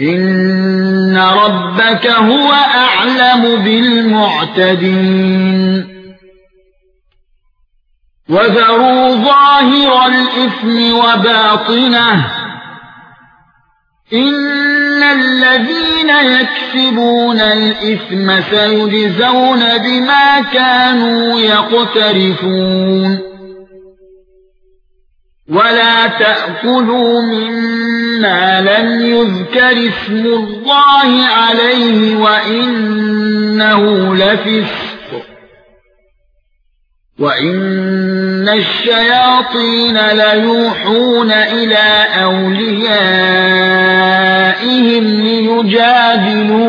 ان ربك هو اعلم بالمعتدين وذروا ظاهر الاثم وباطنه ان الذين يكسبون الاثم سيجزون بما كانوا يقترفون ولا تاكلوا مما لم يذكر اسم الله عليه وانه لفسق وان الشياطين ليوحون إلى اوليائهم ليجادلوكم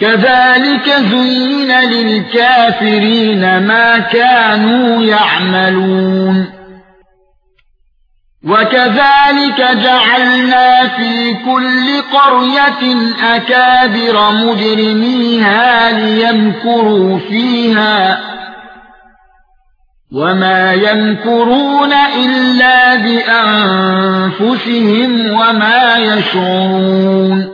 كذلك زين للكافرين ما كانوا يعملون. وكذلك جعلنا في كل قرية أكابر مجرميها ليمكروا فيها. وما يمكرون إلا بأنفسهم وما يشعرون.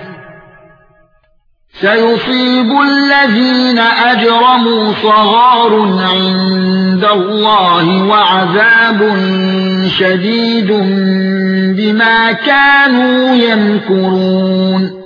سيصيب الذين أجرموا صغار عند الله وعذاب شديد بما كانوا يمكرون.